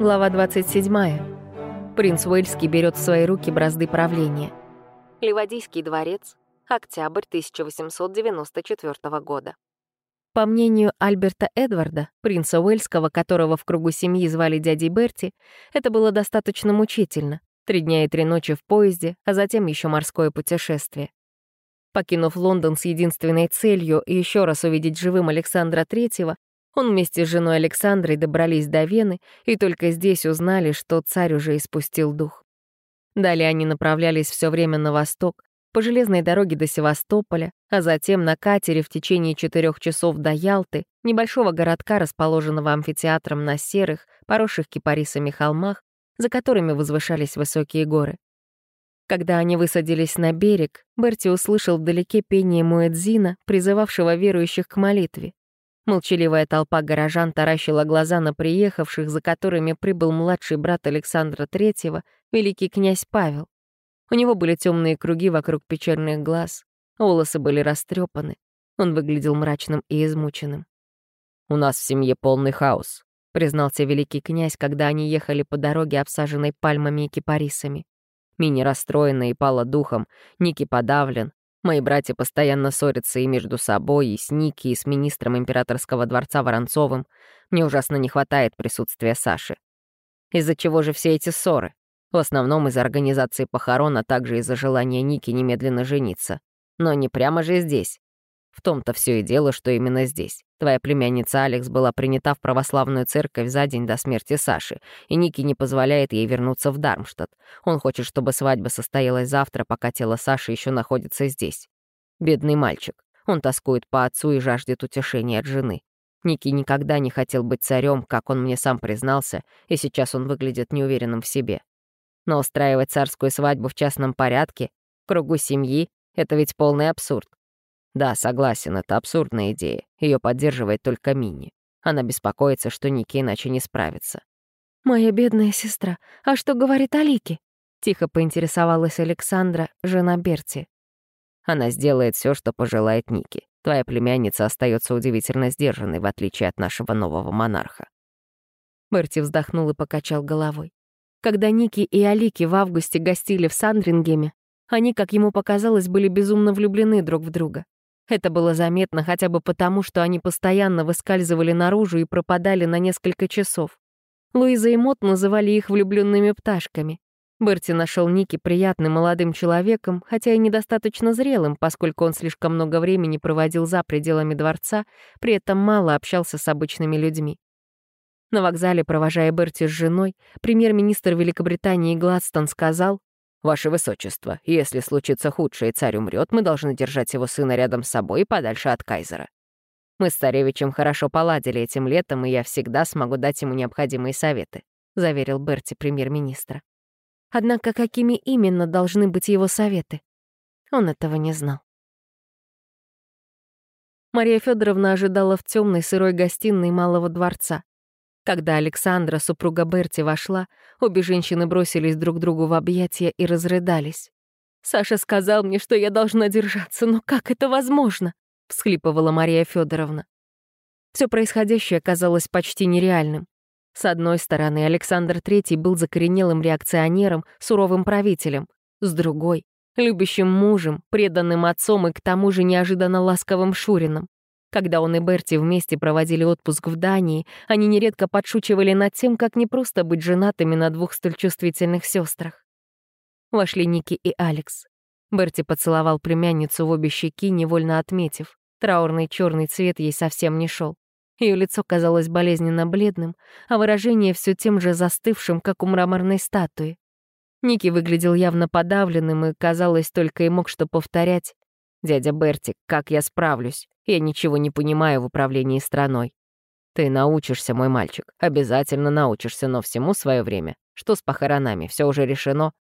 Глава 27. Принц Уэльский берет в свои руки бразды правления. Ливадийский дворец. Октябрь 1894 года. По мнению Альберта Эдварда, принца Уэльского, которого в кругу семьи звали дядей Берти, это было достаточно мучительно. Три дня и три ночи в поезде, а затем еще морское путешествие. Покинув Лондон с единственной целью еще раз увидеть живым Александра Третьего, он вместе с женой Александрой добрались до Вены и только здесь узнали, что царь уже испустил дух. Далее они направлялись все время на восток, по железной дороге до Севастополя, а затем на катере в течение четырех часов до Ялты, небольшого городка, расположенного амфитеатром на серых, поросших кипарисами холмах, за которыми возвышались высокие горы. Когда они высадились на берег, Берти услышал вдалеке пение Муэдзина, призывавшего верующих к молитве. Молчаливая толпа горожан таращила глаза на приехавших, за которыми прибыл младший брат Александра Третьего, великий князь Павел. У него были темные круги вокруг печальных глаз, волосы были растрепаны. Он выглядел мрачным и измученным. «У нас в семье полный хаос», — признался великий князь, когда они ехали по дороге, обсаженной пальмами и кипарисами. Мини расстроена и пала духом, Ники подавлен, Мои братья постоянно ссорятся и между собой, и с Ники, и с министром императорского дворца Воронцовым. Мне ужасно не хватает присутствия Саши. Из-за чего же все эти ссоры? В основном из-за организации похорон, а также из-за желания Ники немедленно жениться. Но не прямо же здесь. В том-то все и дело, что именно здесь. Твоя племянница Алекс была принята в православную церковь за день до смерти Саши, и Ники не позволяет ей вернуться в Дармштадт. Он хочет, чтобы свадьба состоялась завтра, пока тело Саши еще находится здесь. Бедный мальчик. Он тоскует по отцу и жаждет утешения от жены. Ники никогда не хотел быть царем, как он мне сам признался, и сейчас он выглядит неуверенным в себе. Но устраивать царскую свадьбу в частном порядке, в кругу семьи — это ведь полный абсурд. Да, согласен, это абсурдная идея. Ее поддерживает только Мини. Она беспокоится, что Ники иначе не справится. «Моя бедная сестра, а что говорит Алики?» Тихо поинтересовалась Александра, жена Берти. Она сделает все, что пожелает Ники. Твоя племянница остается удивительно сдержанной, в отличие от нашего нового монарха. Берти вздохнул и покачал головой. Когда Ники и Алики в августе гостили в Сандрингеме, они, как ему показалось, были безумно влюблены друг в друга. Это было заметно хотя бы потому, что они постоянно выскальзывали наружу и пропадали на несколько часов. Луиза и Мот называли их влюбленными пташками. Берти нашел Ники приятным молодым человеком, хотя и недостаточно зрелым, поскольку он слишком много времени проводил за пределами дворца, при этом мало общался с обычными людьми. На вокзале, провожая Берти с женой, премьер-министр Великобритании Гладстон сказал, «Ваше Высочество, если случится худшее и царь умрет, мы должны держать его сына рядом с собой и подальше от кайзера. Мы с царевичем хорошо поладили этим летом, и я всегда смогу дать ему необходимые советы», — заверил Берти премьер-министра. Однако какими именно должны быть его советы? Он этого не знал. Мария Федоровна ожидала в темной сырой гостиной малого дворца. Когда Александра, супруга Берти, вошла, обе женщины бросились друг другу в объятия и разрыдались. «Саша сказал мне, что я должна держаться, но как это возможно?» — всхлипывала Мария Федоровна. Все происходящее казалось почти нереальным. С одной стороны, Александр III был закоренелым реакционером, суровым правителем. С другой — любящим мужем, преданным отцом и к тому же неожиданно ласковым Шурином. Когда он и Берти вместе проводили отпуск в Дании, они нередко подшучивали над тем, как непросто быть женатыми на двух столь чувствительных сестрах. Вошли Ники и Алекс. Берти поцеловал племянницу в обе щеки, невольно отметив. Траурный черный цвет ей совсем не шел. Ее лицо казалось болезненно бледным, а выражение все тем же застывшим, как у мраморной статуи. Ники выглядел явно подавленным и, казалось, только и мог что повторять. «Дядя Берти, как я справлюсь? Я ничего не понимаю в управлении страной». «Ты научишься, мой мальчик. Обязательно научишься, но всему свое время. Что с похоронами? Все уже решено?»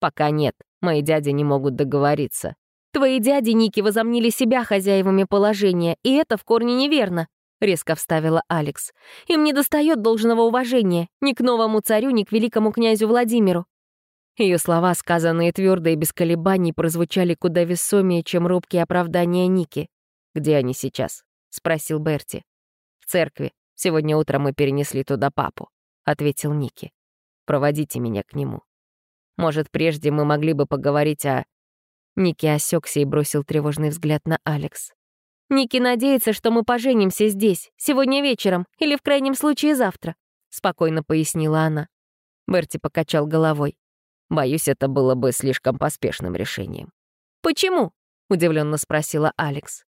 «Пока нет. Мои дяди не могут договориться». «Твои дяди, Ники, возомнили себя хозяевами положения, и это в корне неверно», — резко вставила Алекс. «Им не достает должного уважения ни к новому царю, ни к великому князю Владимиру. Ее слова, сказанные твердо и без колебаний, прозвучали куда весомее, чем робкие оправдания Ники. «Где они сейчас?» — спросил Берти. «В церкви. Сегодня утром мы перенесли туда папу». — ответил Ники. «Проводите меня к нему. Может, прежде мы могли бы поговорить о...» Ники осекся и бросил тревожный взгляд на Алекс. «Ники надеется, что мы поженимся здесь, сегодня вечером или в крайнем случае завтра», — спокойно пояснила она. Берти покачал головой. «Боюсь, это было бы слишком поспешным решением». «Почему?» — удивленно спросила Алекс.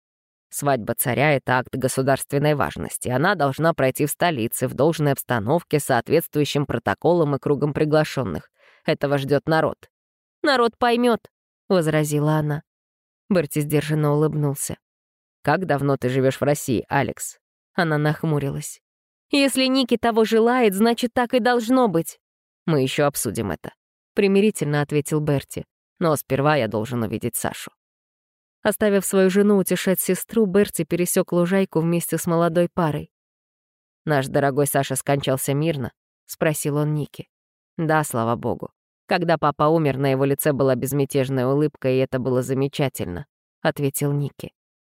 Свадьба царя — это акт государственной важности. Она должна пройти в столице, в должной обстановке, соответствующим протоколом и кругом приглашенных. Этого ждет народ. «Народ поймет, возразила она. Берти сдержанно улыбнулся. «Как давно ты живешь в России, Алекс?» Она нахмурилась. «Если Ники того желает, значит, так и должно быть». «Мы еще обсудим это», — примирительно ответил Берти. «Но сперва я должен увидеть Сашу». Оставив свою жену утешать сестру, Берти пересек лужайку вместе с молодой парой. «Наш дорогой Саша скончался мирно?» — спросил он Ники. «Да, слава богу. Когда папа умер, на его лице была безмятежная улыбка, и это было замечательно», — ответил Ники.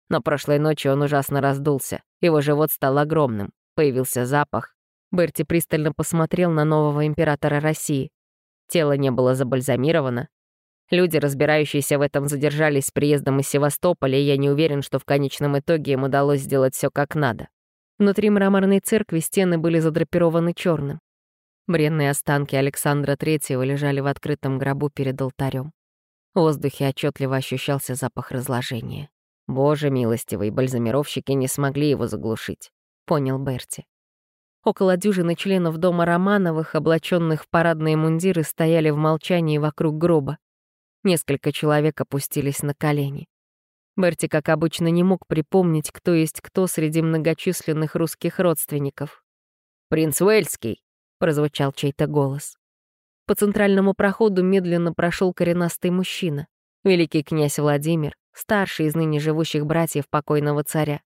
Но прошлой ночью он ужасно раздулся, его живот стал огромным, появился запах. Берти пристально посмотрел на нового императора России. Тело не было забальзамировано, Люди, разбирающиеся в этом, задержались с приездом из Севастополя, и я не уверен, что в конечном итоге им удалось сделать все как надо. Внутри мраморной церкви стены были задрапированы черным. Бренные останки Александра Третьего лежали в открытом гробу перед алтарем. В воздухе отчетливо ощущался запах разложения. Боже милостивый, бальзамировщики не смогли его заглушить, понял Берти. Около дюжины членов дома Романовых, облаченных в парадные мундиры, стояли в молчании вокруг гроба. Несколько человек опустились на колени. Берти, как обычно, не мог припомнить, кто есть кто среди многочисленных русских родственников. «Принц Уэльский!» — прозвучал чей-то голос. По центральному проходу медленно прошел коренастый мужчина, великий князь Владимир, старший из ныне живущих братьев покойного царя.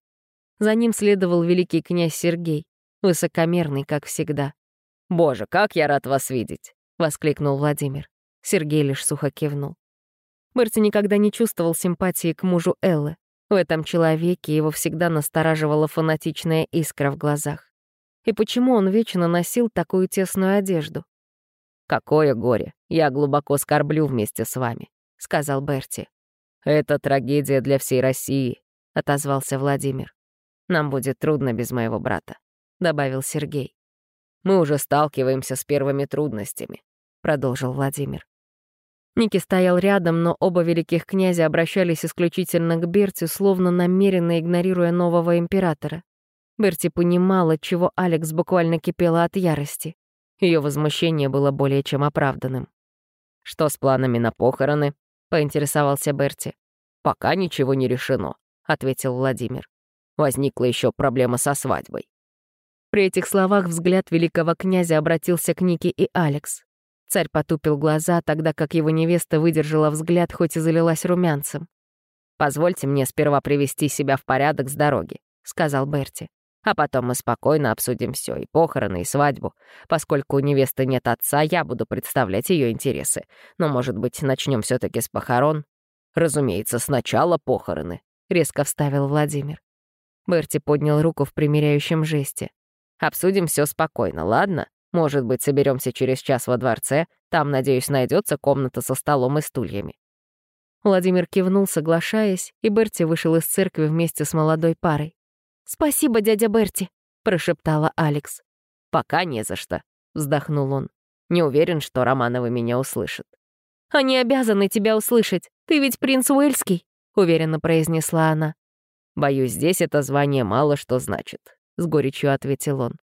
За ним следовал великий князь Сергей, высокомерный, как всегда. «Боже, как я рад вас видеть!» — воскликнул Владимир. Сергей лишь сухо кивнул. Берти никогда не чувствовал симпатии к мужу Эллы. В этом человеке его всегда настораживала фанатичная искра в глазах. И почему он вечно носил такую тесную одежду? «Какое горе! Я глубоко скорблю вместе с вами», — сказал Берти. «Это трагедия для всей России», — отозвался Владимир. «Нам будет трудно без моего брата», — добавил Сергей. «Мы уже сталкиваемся с первыми трудностями», — продолжил Владимир. Ники стоял рядом, но оба великих князя обращались исключительно к Берти, словно намеренно игнорируя нового императора. Берти понимала, чего Алекс буквально кипела от ярости. Ее возмущение было более чем оправданным. «Что с планами на похороны?» — поинтересовался Берти. «Пока ничего не решено», — ответил Владимир. «Возникла еще проблема со свадьбой». При этих словах взгляд великого князя обратился к Нике и Алекс. Царь потупил глаза, тогда как его невеста выдержала взгляд, хоть и залилась румянцем. «Позвольте мне сперва привести себя в порядок с дороги», — сказал Берти. «А потом мы спокойно обсудим все и похороны, и свадьбу. Поскольку у невесты нет отца, я буду представлять ее интересы. Но, может быть, начнем все таки с похорон?» «Разумеется, сначала похороны», — резко вставил Владимир. Берти поднял руку в примиряющем жесте. «Обсудим все спокойно, ладно? Может быть, соберемся через час во дворце, там, надеюсь, найдется комната со столом и стульями». Владимир кивнул, соглашаясь, и Берти вышел из церкви вместе с молодой парой. «Спасибо, дядя Берти», — прошептала Алекс. «Пока не за что», — вздохнул он. «Не уверен, что Романовы меня услышат». «Они обязаны тебя услышать. Ты ведь принц Уэльский», — уверенно произнесла она. «Боюсь, здесь это звание мало что значит», — с горечью ответил он.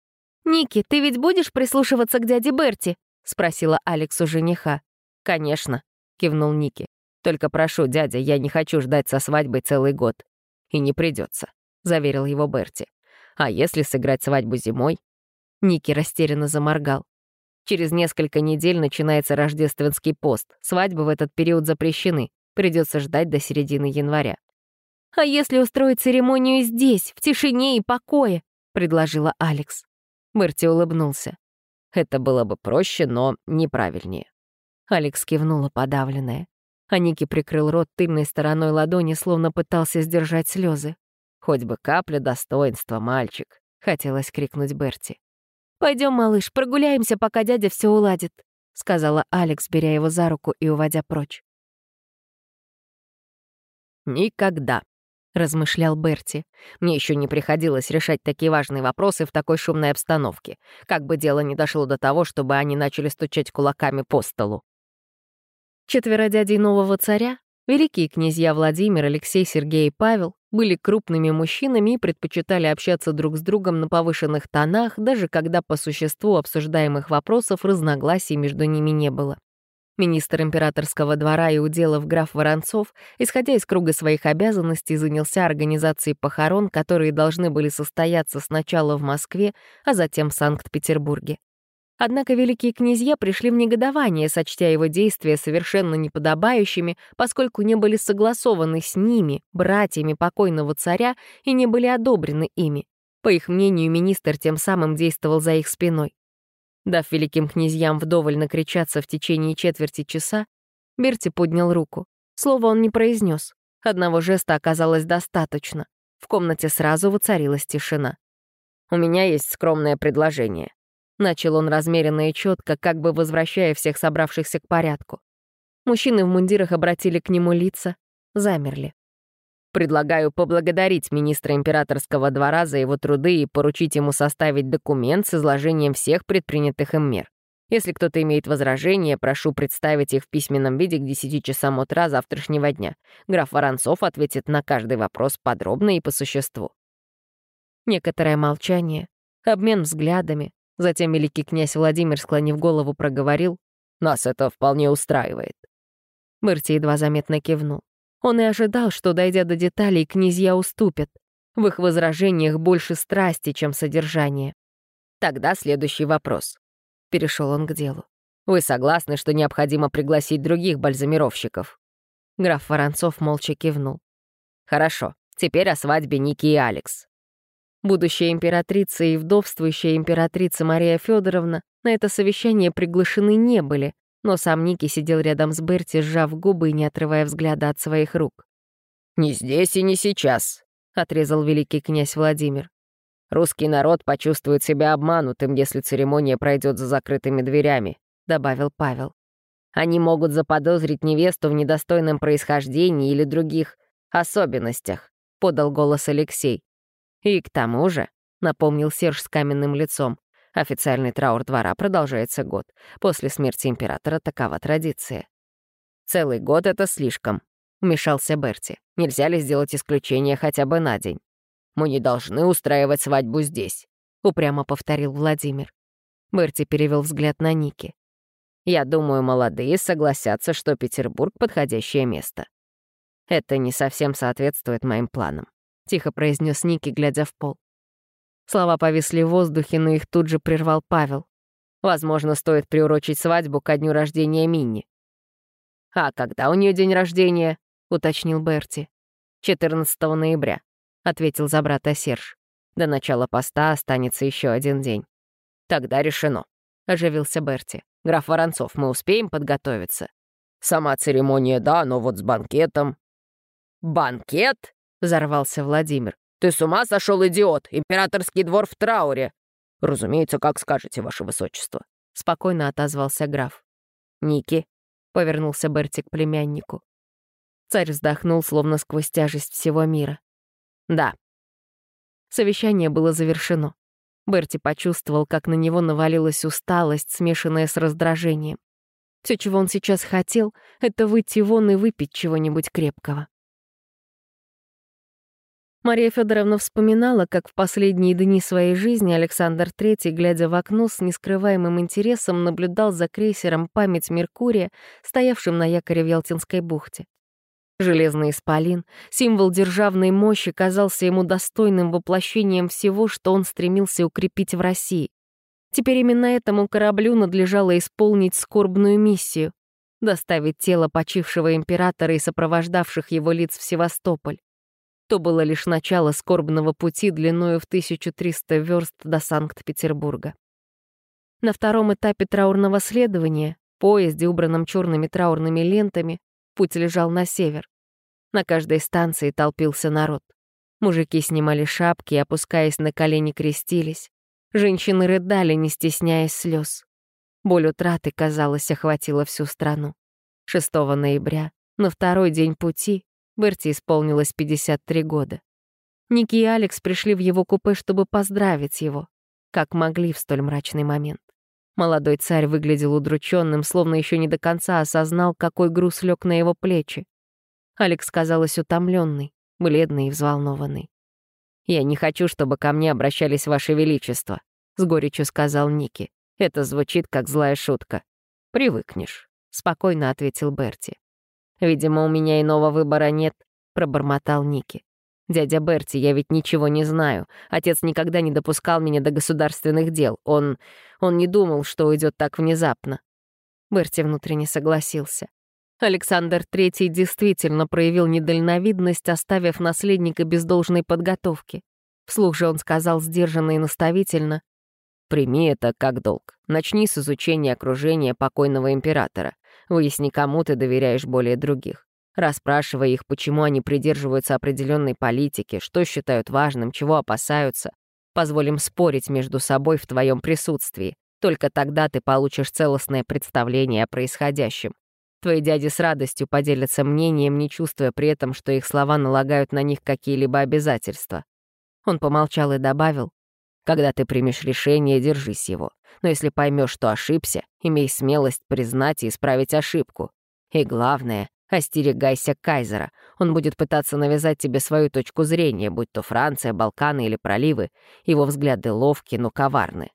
«Ники, ты ведь будешь прислушиваться к дяде Берти?» — спросила Алекс у жениха. «Конечно», — кивнул Ники. «Только прошу, дядя, я не хочу ждать со свадьбой целый год. И не придется, заверил его Берти. «А если сыграть свадьбу зимой?» Ники растерянно заморгал. «Через несколько недель начинается рождественский пост. Свадьбы в этот период запрещены. Придется ждать до середины января». «А если устроить церемонию здесь, в тишине и покое?» — предложила Алекс. Мерти улыбнулся. Это было бы проще, но неправильнее. Алекс кивнула подавленная. А Ники прикрыл рот тыльной стороной ладони, словно пытался сдержать слезы. «Хоть бы капля достоинства, мальчик!» — хотелось крикнуть Берти. Пойдем, малыш, прогуляемся, пока дядя все уладит», — сказала Алекс, беря его за руку и уводя прочь. «Никогда», — размышлял Берти. «Мне еще не приходилось решать такие важные вопросы в такой шумной обстановке, как бы дело не дошло до того, чтобы они начали стучать кулаками по столу». Четверо дядей нового царя, великие князья Владимир, Алексей, Сергей и Павел, были крупными мужчинами и предпочитали общаться друг с другом на повышенных тонах, даже когда по существу обсуждаемых вопросов разногласий между ними не было. Министр императорского двора и уделов граф Воронцов, исходя из круга своих обязанностей, занялся организацией похорон, которые должны были состояться сначала в Москве, а затем в Санкт-Петербурге. Однако великие князья пришли в негодование, сочтя его действия совершенно неподобающими, поскольку не были согласованы с ними, братьями покойного царя, и не были одобрены ими. По их мнению, министр тем самым действовал за их спиной. Дав великим князьям вдоволь накричаться в течение четверти часа, Берти поднял руку. Слово он не произнес. Одного жеста оказалось достаточно. В комнате сразу воцарилась тишина. «У меня есть скромное предложение», — начал он размеренно и четко, как бы возвращая всех собравшихся к порядку. Мужчины в мундирах обратили к нему лица, замерли. Предлагаю поблагодарить министра императорского двора за его труды и поручить ему составить документ с изложением всех предпринятых им мер. Если кто-то имеет возражения, прошу представить их в письменном виде к 10 часам утра завтрашнего дня. Граф Воронцов ответит на каждый вопрос подробно и по существу. Некоторое молчание, обмен взглядами. Затем великий князь Владимир, склонив голову, проговорил. «Нас это вполне устраивает». Мырти едва заметно кивнул. Он и ожидал, что, дойдя до деталей, князья уступят. В их возражениях больше страсти, чем содержания. «Тогда следующий вопрос», — перешел он к делу. «Вы согласны, что необходимо пригласить других бальзамировщиков?» Граф Воронцов молча кивнул. «Хорошо, теперь о свадьбе Ники и Алекс». Будущая императрица и вдовствующая императрица Мария Федоровна на это совещание приглашены не были, но сам Ники сидел рядом с Берти, сжав губы и не отрывая взгляда от своих рук. «Не здесь и не сейчас», — отрезал великий князь Владимир. «Русский народ почувствует себя обманутым, если церемония пройдет за закрытыми дверями», — добавил Павел. «Они могут заподозрить невесту в недостойном происхождении или других особенностях», — подал голос Алексей. «И к тому же», — напомнил Серж с каменным лицом, Официальный траур двора продолжается год. После смерти императора такова традиция. «Целый год — это слишком», — вмешался Берти. «Нельзя ли сделать исключение хотя бы на день? Мы не должны устраивать свадьбу здесь», — упрямо повторил Владимир. Берти перевел взгляд на Ники. «Я думаю, молодые согласятся, что Петербург — подходящее место. Это не совсем соответствует моим планам», — тихо произнес Ники, глядя в пол. Слова повисли в воздухе, но их тут же прервал Павел. Возможно, стоит приурочить свадьбу ко дню рождения Минни. «А когда у нее день рождения?» — уточнил Берти. «14 ноября», — ответил за брата Серж. «До начала поста останется еще один день». «Тогда решено», — оживился Берти. «Граф Воронцов, мы успеем подготовиться?» «Сама церемония, да, но вот с банкетом». «Банкет?» — взорвался Владимир. «Ты с ума сошел, идиот! Императорский двор в трауре!» «Разумеется, как скажете, ваше высочество», — спокойно отозвался граф. «Ники», — повернулся Берти к племяннику. Царь вздохнул, словно сквозь тяжесть всего мира. «Да». Совещание было завершено. Берти почувствовал, как на него навалилась усталость, смешанная с раздражением. Все, чего он сейчас хотел, — это выйти вон и выпить чего-нибудь крепкого. Мария Федоровна вспоминала, как в последние дни своей жизни Александр III, глядя в окно, с нескрываемым интересом наблюдал за крейсером «Память Меркурия», стоявшим на якоре в Ялтинской бухте. Железный исполин, символ державной мощи, казался ему достойным воплощением всего, что он стремился укрепить в России. Теперь именно этому кораблю надлежало исполнить скорбную миссию — доставить тело почившего императора и сопровождавших его лиц в Севастополь то было лишь начало скорбного пути длиною в 1300 верст до Санкт-Петербурга. На втором этапе траурного следования, поезде, убранном черными траурными лентами, путь лежал на север. На каждой станции толпился народ. Мужики снимали шапки и, опускаясь на колени, крестились. Женщины рыдали, не стесняясь слез. Боль утраты, казалось, охватила всю страну. 6 ноября, на второй день пути, Берти исполнилось 53 года. Ники и Алекс пришли в его купе, чтобы поздравить его, как могли в столь мрачный момент. Молодой царь выглядел удрученным, словно еще не до конца осознал, какой груз лег на его плечи. Алекс казалась утомленной, бледной и взволнованной. «Я не хочу, чтобы ко мне обращались Ваше Величество», — с горечью сказал Ники. «Это звучит как злая шутка. Привыкнешь», — спокойно ответил Берти. «Видимо, у меня иного выбора нет», — пробормотал Ники. «Дядя Берти, я ведь ничего не знаю. Отец никогда не допускал меня до государственных дел. Он... он не думал, что уйдет так внезапно». Берти внутренне согласился. Александр III действительно проявил недальновидность, оставив наследника без должной подготовки. Вслух же он сказал сдержанно и наставительно. «Прими это как долг. Начни с изучения окружения покойного императора. Выясни, кому ты доверяешь более других. Расспрашивай их, почему они придерживаются определенной политики, что считают важным, чего опасаются. Позволим спорить между собой в твоем присутствии. Только тогда ты получишь целостное представление о происходящем. Твои дяди с радостью поделятся мнением, не чувствуя при этом, что их слова налагают на них какие-либо обязательства. Он помолчал и добавил, «Когда ты примешь решение, держись его. Но если поймешь, что ошибся, имей смелость признать и исправить ошибку. И главное, остерегайся Кайзера. Он будет пытаться навязать тебе свою точку зрения, будь то Франция, Балканы или проливы. Его взгляды ловки, но коварны.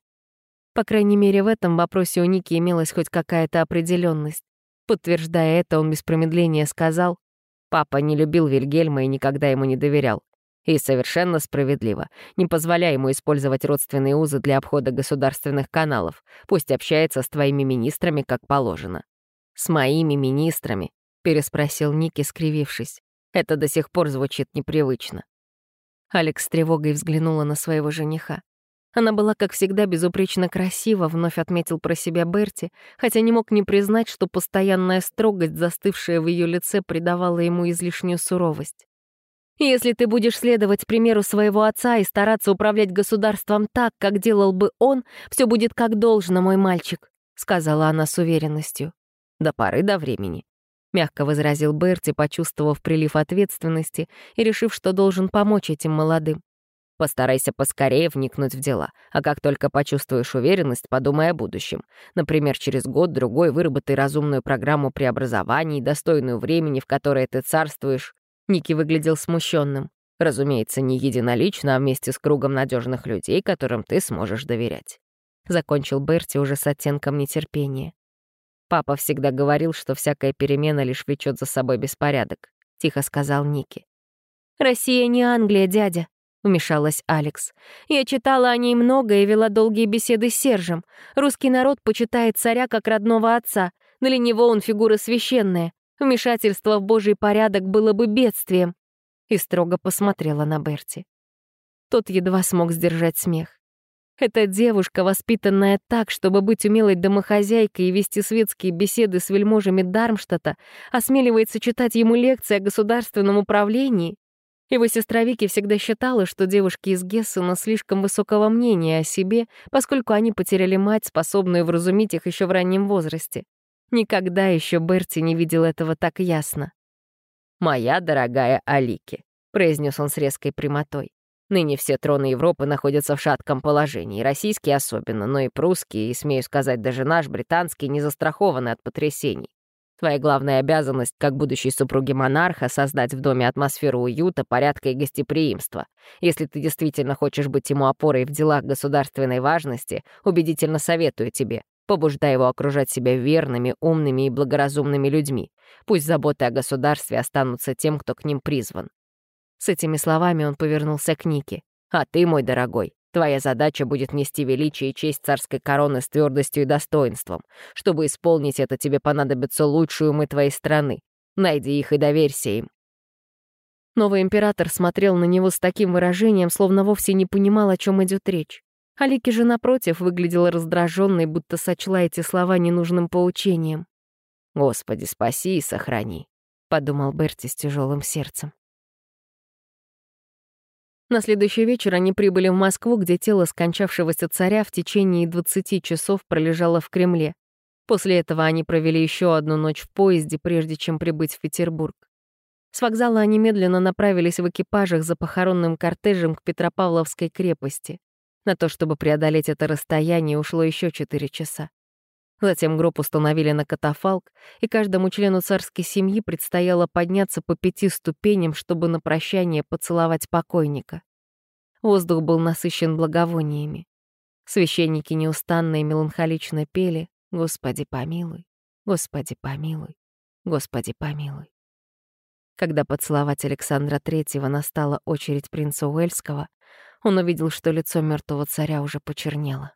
По крайней мере, в этом вопросе у Ники имелась хоть какая-то определенность. Подтверждая это, он без промедления сказал, «Папа не любил Вильгельма и никогда ему не доверял. И совершенно справедливо. Не позволяй ему использовать родственные узы для обхода государственных каналов. Пусть общается с твоими министрами, как положено». «С моими министрами?» — переспросил Ники, скривившись. «Это до сих пор звучит непривычно». Алекс с тревогой взглянула на своего жениха. Она была, как всегда, безупречно красива, вновь отметил про себя Берти, хотя не мог не признать, что постоянная строгость, застывшая в ее лице, придавала ему излишнюю суровость. «Если ты будешь следовать примеру своего отца и стараться управлять государством так, как делал бы он, все будет как должно, мой мальчик», — сказала она с уверенностью. «До поры до времени», — мягко возразил Берти, почувствовав прилив ответственности и решив, что должен помочь этим молодым. Постарайся поскорее вникнуть в дела, а как только почувствуешь уверенность, подумай о будущем. Например, через год-другой выработай разумную программу преобразований, достойную времени, в которое ты царствуешь. Ники выглядел смущенным. Разумеется, не единолично, а вместе с кругом надежных людей, которым ты сможешь доверять. Закончил Берти уже с оттенком нетерпения. Папа всегда говорил, что всякая перемена лишь влечет за собой беспорядок, тихо сказал Ники. Россия не Англия, дядя, — вмешалась Алекс. «Я читала о ней много и вела долгие беседы с Сержем. Русский народ почитает царя как родного отца. Для него он фигура священная. Вмешательство в божий порядок было бы бедствием». И строго посмотрела на Берти. Тот едва смог сдержать смех. Эта девушка, воспитанная так, чтобы быть умелой домохозяйкой и вести светские беседы с вельможами Дармштадта, осмеливается читать ему лекции о государственном управлении, его сестра Вики всегда считала, что девушки из Гессена слишком высокого мнения о себе, поскольку они потеряли мать, способную вразумить их еще в раннем возрасте. Никогда еще Берти не видел этого так ясно. «Моя дорогая Алики», — произнес он с резкой прямотой. «Ныне все троны Европы находятся в шатком положении, российские особенно, но и прусские, и, смею сказать, даже наш, британский, не застрахованы от потрясений. Твоя главная обязанность, как будущей супруги монарха, создать в доме атмосферу уюта, порядка и гостеприимства. Если ты действительно хочешь быть ему опорой в делах государственной важности, убедительно советую тебе. Побуждай его окружать себя верными, умными и благоразумными людьми. Пусть заботы о государстве останутся тем, кто к ним призван. С этими словами он повернулся к Нике. «А ты, мой дорогой, Твоя задача будет нести величие и честь царской короны с твердостью и достоинством. Чтобы исполнить это, тебе понадобятся лучшие умы твоей страны. Найди их и доверься им». Новый император смотрел на него с таким выражением, словно вовсе не понимал, о чем идет речь. Алики же, напротив, выглядела раздраженной, будто сочла эти слова ненужным поучением. «Господи, спаси и сохрани», — подумал Берти с тяжелым сердцем. На следующий вечер они прибыли в Москву, где тело скончавшегося царя в течение 20 часов пролежало в Кремле. После этого они провели еще одну ночь в поезде, прежде чем прибыть в Петербург. С вокзала они медленно направились в экипажах за похоронным кортежем к Петропавловской крепости. На то, чтобы преодолеть это расстояние, ушло еще четыре часа. Затем гроб установили на катафалк, и каждому члену царской семьи предстояло подняться по пяти ступеням, чтобы на прощание поцеловать покойника. Воздух был насыщен благовониями. Священники неустанно и меланхолично пели «Господи помилуй, Господи помилуй, Господи помилуй». Когда поцеловать Александра Третьего настала очередь принца Уэльского, он увидел, что лицо мертвого царя уже почернело.